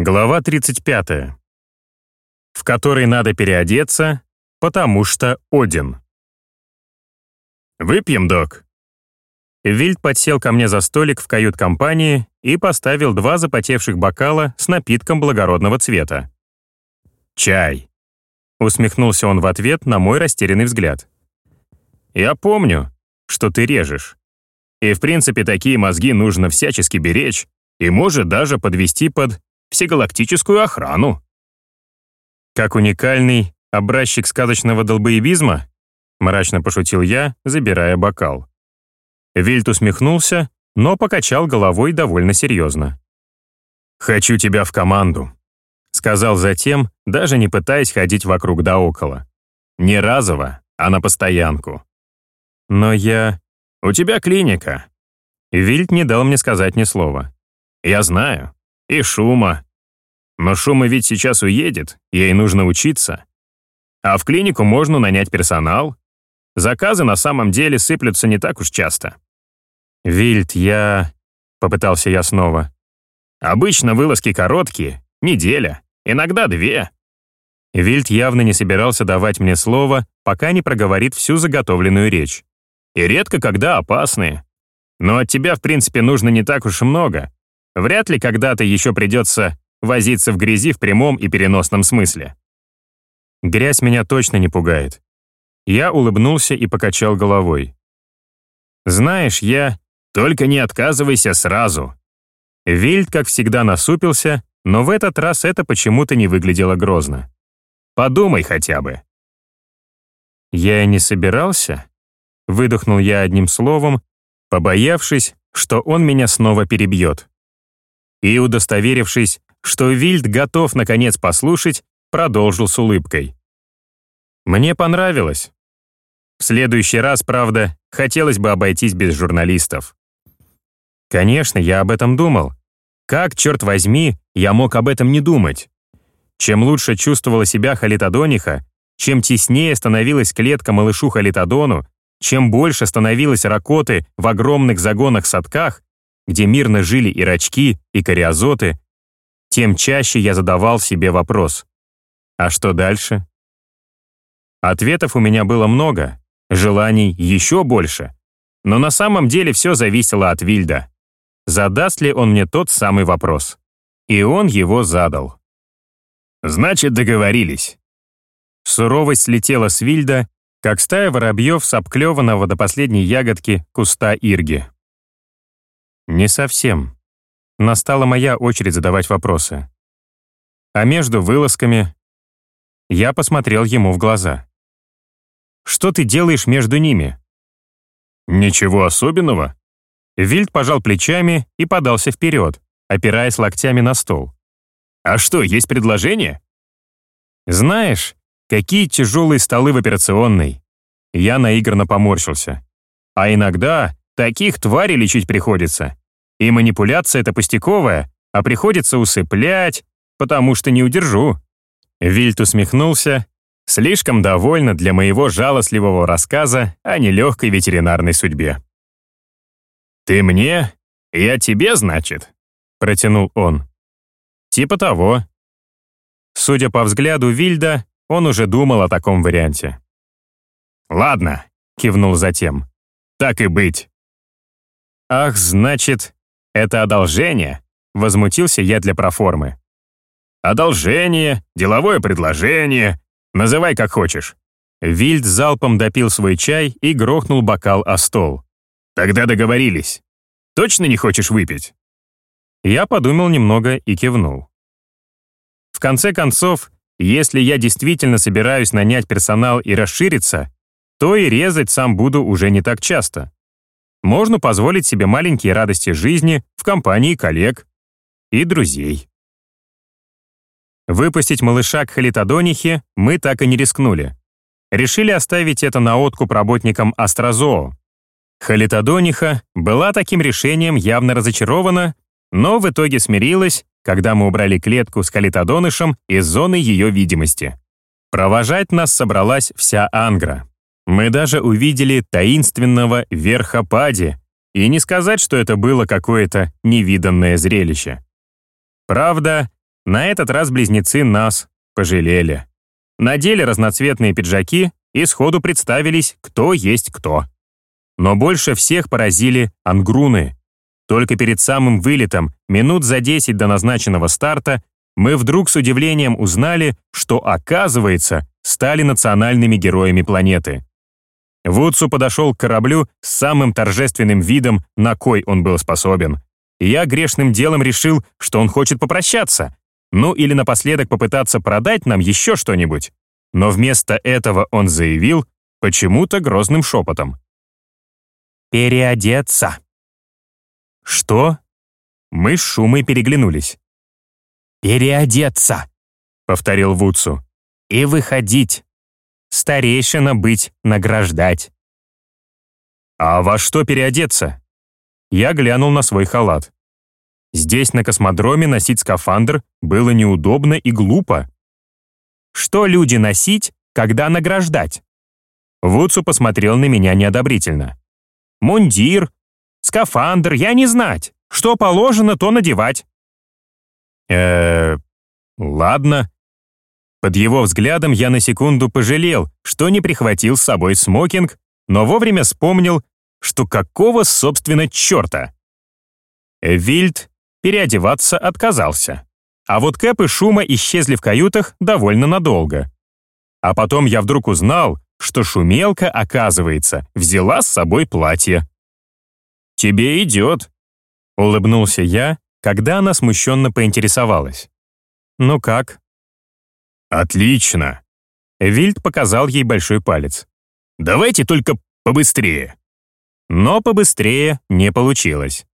Глава 35. В которой надо переодеться, потому что Один. «Выпьем, док?» Вильд подсел ко мне за столик в кают-компании и поставил два запотевших бокала с напитком благородного цвета. «Чай», — усмехнулся он в ответ на мой растерянный взгляд. «Я помню, что ты режешь. И в принципе такие мозги нужно всячески беречь и может даже подвести под всегалактическую охрану. Как уникальный образчик сказочного долбоебизма, мрачно пошутил я, забирая бокал. Вильт усмехнулся, но покачал головой довольно серьезно. «Хочу тебя в команду», — сказал затем, даже не пытаясь ходить вокруг да около. «Не разово, а на постоянку». «Но я...» «У тебя клиника». Вильт не дал мне сказать ни слова. «Я знаю. И шума. Но шума ведь сейчас уедет, ей нужно учиться. А в клинику можно нанять персонал. Заказы на самом деле сыплются не так уж часто. «Вильд, я...» — попытался я снова. «Обычно вылазки короткие, неделя, иногда две». Вильд явно не собирался давать мне слово, пока не проговорит всю заготовленную речь. И редко когда опасные. Но от тебя, в принципе, нужно не так уж и много. Вряд ли когда-то еще придется возиться в грязи в прямом и переносном смысле. Грязь меня точно не пугает. Я улыбнулся и покачал головой. Знаешь, я... Только не отказывайся сразу. Вильд, как всегда, насупился, но в этот раз это почему-то не выглядело грозно. Подумай хотя бы. Я и не собирался, выдохнул я одним словом, побоявшись, что он меня снова перебьет и, удостоверившись, что Вильд готов наконец послушать, продолжил с улыбкой. «Мне понравилось. В следующий раз, правда, хотелось бы обойтись без журналистов. Конечно, я об этом думал. Как, черт возьми, я мог об этом не думать? Чем лучше чувствовала себя Халитодониха, чем теснее становилась клетка малышу Халитодону, чем больше становилось ракоты в огромных загонах-садках, где мирно жили и рачки, и кориазоты, тем чаще я задавал себе вопрос. А что дальше? Ответов у меня было много, желаний еще больше. Но на самом деле все зависело от Вильда. Задаст ли он мне тот самый вопрос? И он его задал. «Значит, договорились». Суровость слетела с Вильда, как стая воробьев с обклеванного до последней ягодки куста ирги. Не совсем. Настала моя очередь задавать вопросы. А между вылазками я посмотрел ему в глаза. «Что ты делаешь между ними?» «Ничего особенного». Вильд пожал плечами и подался вперед, опираясь локтями на стол. «А что, есть предложение?» «Знаешь, какие тяжелые столы в операционной». Я наигранно поморщился. «А иногда таких тварей лечить приходится. И манипуляция это пустяковая, а приходится усыплять, потому что не удержу». Вильт усмехнулся, слишком довольна для моего жалостливого рассказа о нелегкой ветеринарной судьбе. «Ты мне? Я тебе, значит?» — протянул он. «Типа того». Судя по взгляду Вильда, он уже думал о таком варианте. «Ладно», — кивнул затем. «Так и быть». «Ах, значит, «Это одолжение?» — возмутился я для проформы. «Одолжение, деловое предложение, называй как хочешь». Вильд залпом допил свой чай и грохнул бокал о стол. «Тогда договорились. Точно не хочешь выпить?» Я подумал немного и кивнул. В конце концов, если я действительно собираюсь нанять персонал и расшириться, то и резать сам буду уже не так часто можно позволить себе маленькие радости жизни в компании коллег и друзей. Выпустить малыша к халитодонихе мы так и не рискнули. Решили оставить это на откуп работникам Астрозоо. Халитодониха была таким решением явно разочарована, но в итоге смирилась, когда мы убрали клетку с халитодонышем из зоны ее видимости. Провожать нас собралась вся Ангра. Мы даже увидели таинственного верхопади, и не сказать, что это было какое-то невиданное зрелище. Правда, На этот раз близнецы нас пожалели. Надели разноцветные пиджаки и сходу представились, кто есть кто. Но больше всех поразили ангруны. Только перед самым вылетом, минут за 10 до назначенного старта, мы вдруг с удивлением узнали, что, оказывается, стали национальными героями планеты. Вудсу подошел к кораблю с самым торжественным видом, на кой он был способен. Я грешным делом решил, что он хочет попрощаться. Ну или напоследок попытаться продать нам еще что-нибудь. Но вместо этого он заявил, почему-то грозным шепотом. «Переодеться». «Что?» Мы с Шумой переглянулись. «Переодеться», — повторил Вудсу, — «и выходить. Старейшина быть, награждать». «А во что переодеться?» Я глянул на свой халат. Здесь, на космодроме, носить скафандр было неудобно и глупо. Что люди носить, когда награждать? Вудсу посмотрел на меня неодобрительно. Мундир, скафандр, я не знать. Что положено, то надевать. э ладно. Под его взглядом я на секунду пожалел, что не прихватил с собой смокинг, но вовремя вспомнил, что какого, собственно, черта. Вильд переодеваться отказался. А вот Кэп и Шума исчезли в каютах довольно надолго. А потом я вдруг узнал, что Шумелка, оказывается, взяла с собой платье. «Тебе идет», — улыбнулся я, когда она смущенно поинтересовалась. «Ну как?» «Отлично!» Вильд показал ей большой палец. «Давайте только побыстрее!» Но побыстрее не получилось.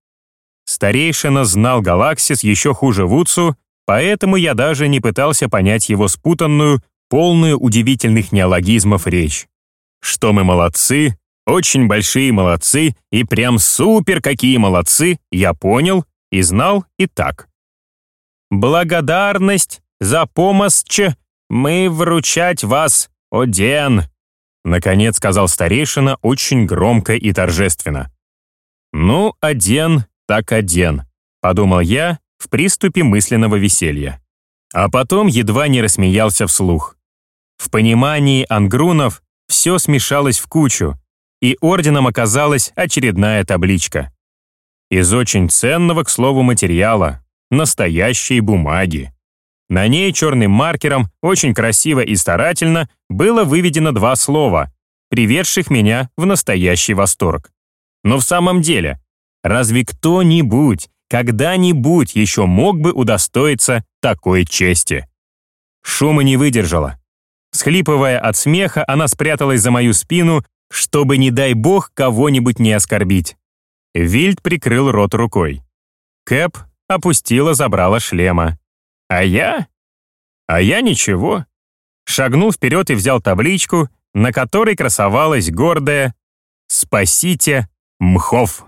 Старейшина знал Галаксис еще хуже Вудсу, поэтому я даже не пытался понять его спутанную, полную удивительных неологизмов речь. Что мы молодцы, очень большие молодцы и прям супер какие молодцы, я понял и знал и так. «Благодарность за помощь мы вручать вас, Оден», наконец сказал старейшина очень громко и торжественно. «Ну, Оден, так Оден», подумал я в приступе мысленного веселья. А потом едва не рассмеялся вслух. В понимании ангрунов все смешалось в кучу, и орденом оказалась очередная табличка. Из очень ценного, к слову, материала, настоящей бумаги. На ней черным маркером, очень красиво и старательно, было выведено два слова, приведших меня в настоящий восторг. Но в самом деле, разве кто-нибудь, когда-нибудь еще мог бы удостоиться такой чести? Шума не выдержала. Схлипывая от смеха, она спряталась за мою спину чтобы, не дай бог, кого-нибудь не оскорбить. Вильд прикрыл рот рукой. Кэп опустила забрала шлема. А я? А я ничего. Шагнул вперед и взял табличку, на которой красовалась гордая «Спасите Мхов».